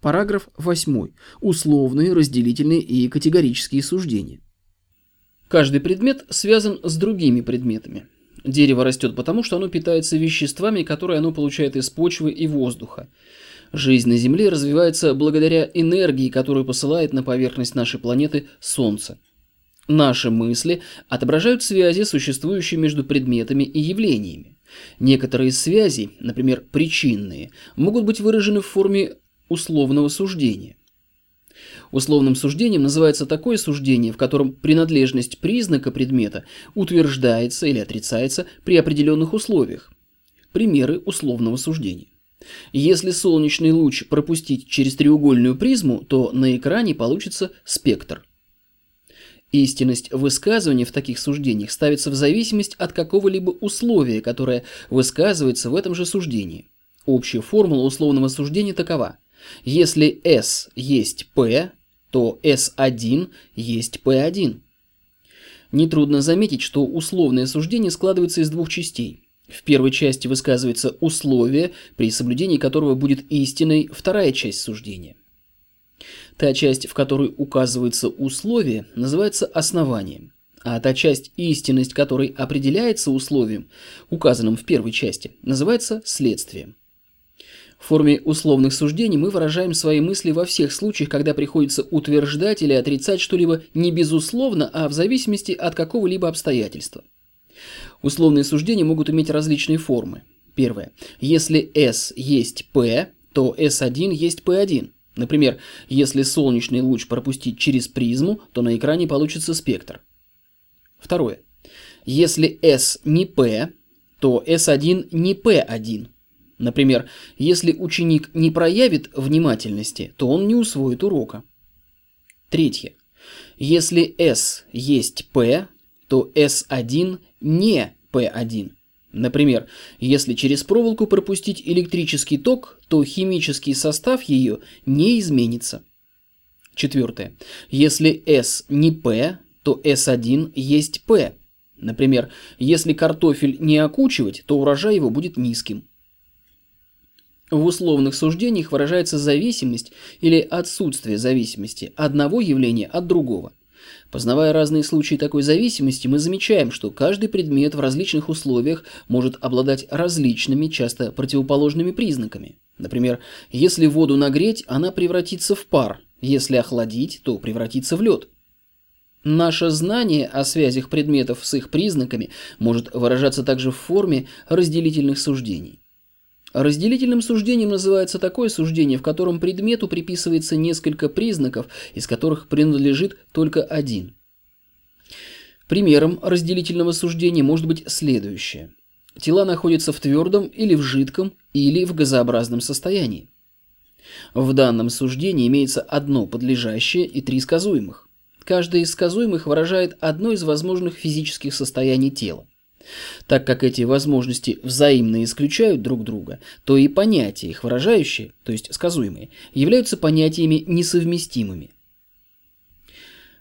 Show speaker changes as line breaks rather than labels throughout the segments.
Параграф 8. Условные, разделительные и категорические суждения. Каждый предмет связан с другими предметами. Дерево растет потому, что оно питается веществами, которые оно получает из почвы и воздуха. Жизнь на Земле развивается благодаря энергии, которую посылает на поверхность нашей планеты Солнце. Наши мысли отображают связи, существующие между предметами и явлениями. Некоторые связи, например, причинные, могут быть выражены в форме условного суждения. Условным суждением называется такое суждение, в котором принадлежность признака предмета утверждается или отрицается при определенных условиях. Примеры условного суждения. Если солнечный луч пропустить через треугольную призму, то на экране получится спектр. Истинность высказывания в таких суждениях ставится в зависимость от какого-либо условия, которое высказывается в этом же суждении. Общая формула условного суждения такова. Если S есть P, то S1 есть P1. Нетрудно заметить, что условное суждение складывается из двух частей. В первой части высказывается условие, при соблюдении которого будет истиной вторая часть суждения. Та часть, в которой указывается условие, называется основанием, а та часть, истинность которой определяется условием, указанным в первой части, называется следствием. В форме условных суждений мы выражаем свои мысли во всех случаях, когда приходится утверждать или отрицать что-либо не безусловно, а в зависимости от какого-либо обстоятельства. Условные суждения могут иметь различные формы. Первое. Если S есть P, то S1 есть P1. Например, если солнечный луч пропустить через призму, то на экране получится спектр. Второе. Если S не P, то S1 не P1. Например, если ученик не проявит внимательности, то он не усвоит урока. Третье. Если S есть P, то S1 не P1. Например, если через проволоку пропустить электрический ток, то химический состав ее не изменится. Четвертое. Если S не P, то S1 есть P. Например, если картофель не окучивать, то урожай его будет низким. В условных суждениях выражается зависимость или отсутствие зависимости одного явления от другого. Познавая разные случаи такой зависимости, мы замечаем, что каждый предмет в различных условиях может обладать различными, часто противоположными признаками. Например, если воду нагреть, она превратится в пар, если охладить, то превратится в лед. Наше знание о связях предметов с их признаками может выражаться также в форме разделительных суждений. Разделительным суждением называется такое суждение, в котором предмету приписывается несколько признаков, из которых принадлежит только один. Примером разделительного суждения может быть следующее. Тела находятся в твердом или в жидком или в газообразном состоянии. В данном суждении имеется одно подлежащее и три сказуемых. Каждое из сказуемых выражает одно из возможных физических состояний тела. Так как эти возможности взаимно исключают друг друга, то и понятия их выражающие, то есть сказуемые, являются понятиями несовместимыми.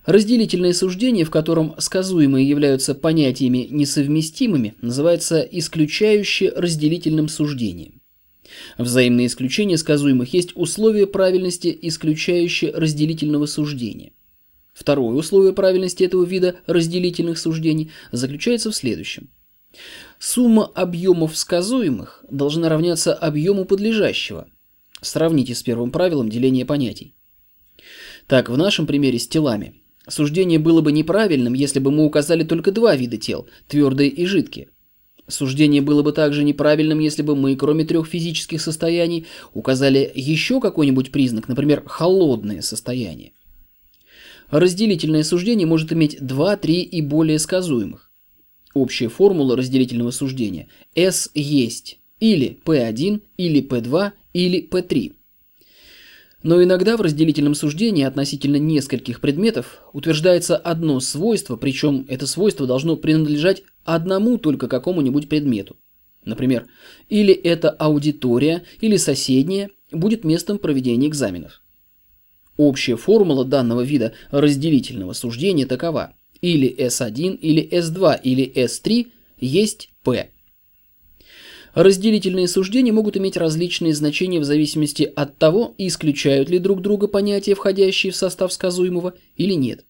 Разделительное суждение, в котором сказуемые являются понятиями несовместимыми, называется исключающе разделительным суждением. Взаимное исключение сказуемых есть условие правильности исключающе разделительного суждения. Второе условие правильности этого вида разделительных суждений заключается в следующем. Сумма объемов сказуемых должна равняться объему подлежащего. Сравните с первым правилом деления понятий. Так, в нашем примере с телами. Суждение было бы неправильным, если бы мы указали только два вида тел – твердые и жидкие. Суждение было бы также неправильным, если бы мы, кроме трех физических состояний, указали еще какой-нибудь признак, например, холодное состояние. Разделительное суждение может иметь 2, 3 и более сказуемых. Общая формула разделительного суждения – S есть или P1, или P2, или P3. Но иногда в разделительном суждении относительно нескольких предметов утверждается одно свойство, причем это свойство должно принадлежать одному только какому-нибудь предмету. Например, или эта аудитория, или соседняя будет местом проведения экзаменов. Общая формула данного вида разделительного суждения такова. Или S1, или S2, или S3 есть P. Разделительные суждения могут иметь различные значения в зависимости от того, исключают ли друг друга понятия, входящие в состав сказуемого, или нет.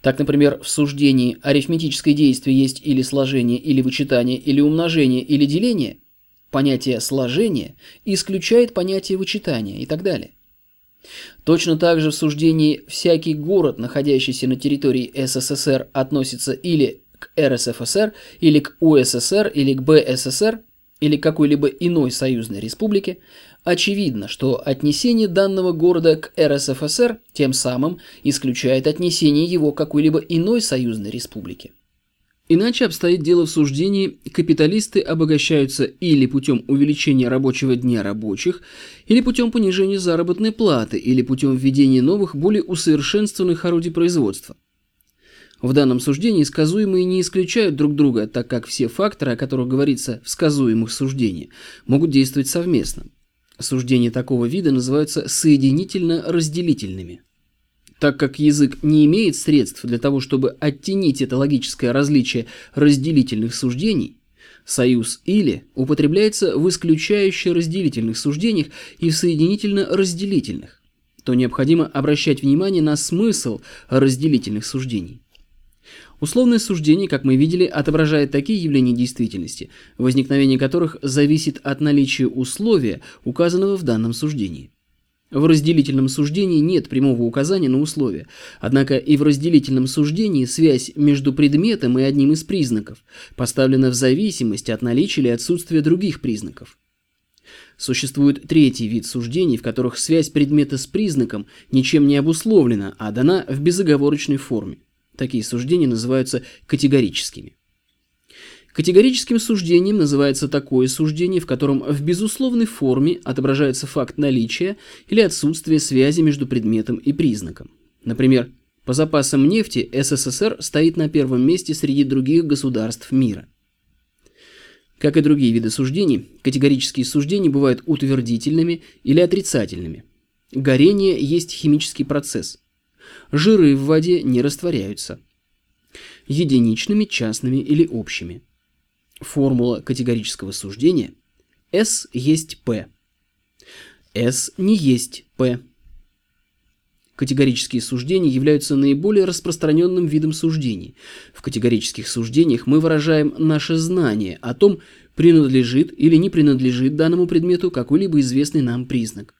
Так, например, в суждении арифметическое действие есть или сложение, или вычитание, или умножение, или деление, понятие сложения исключает понятие вычитания и так далее. Точно так же в суждении «всякий город, находящийся на территории СССР, относится или к РСФСР, или к УССР, или к БССР, или какой-либо иной союзной республике, очевидно, что отнесение данного города к РСФСР тем самым исключает отнесение его к какой-либо иной союзной республике. Иначе обстоит дело в суждении, капиталисты обогащаются или путем увеличения рабочего дня рабочих, или путем понижения заработной платы, или путем введения новых, более усовершенствованных орудий производства. В данном суждении сказуемые не исключают друг друга, так как все факторы, о которых говорится в сказуемых суждениях, могут действовать совместно. Суждения такого вида называются соединительно-разделительными. Так как язык не имеет средств для того, чтобы оттенить это логическое различие разделительных суждений, союз «или» употребляется в исключающе разделительных суждениях и в соединительно-разделительных, то необходимо обращать внимание на смысл разделительных суждений. Условное суждение, как мы видели, отображает такие явления действительности, возникновение которых зависит от наличия условия, указанного в данном суждении. В разделительном суждении нет прямого указания на условия, однако и в разделительном суждении связь между предметом и одним из признаков поставлена в зависимости от наличия или отсутствия других признаков. Существует третий вид суждений, в которых связь предмета с признаком ничем не обусловлена, а дана в безоговорочной форме. Такие суждения называются категорическими. Категорическим суждением называется такое суждение, в котором в безусловной форме отображается факт наличия или отсутствия связи между предметом и признаком. Например, по запасам нефти СССР стоит на первом месте среди других государств мира. Как и другие виды суждений, категорические суждения бывают утвердительными или отрицательными. Горение есть химический процесс. Жиры в воде не растворяются. Единичными, частными или общими – Формула категорического суждения S есть P. S не есть P. Категорические суждения являются наиболее распространенным видом суждений. В категорических суждениях мы выражаем наше знание о том, принадлежит или не принадлежит данному предмету какой-либо известный нам признак.